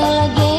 Again.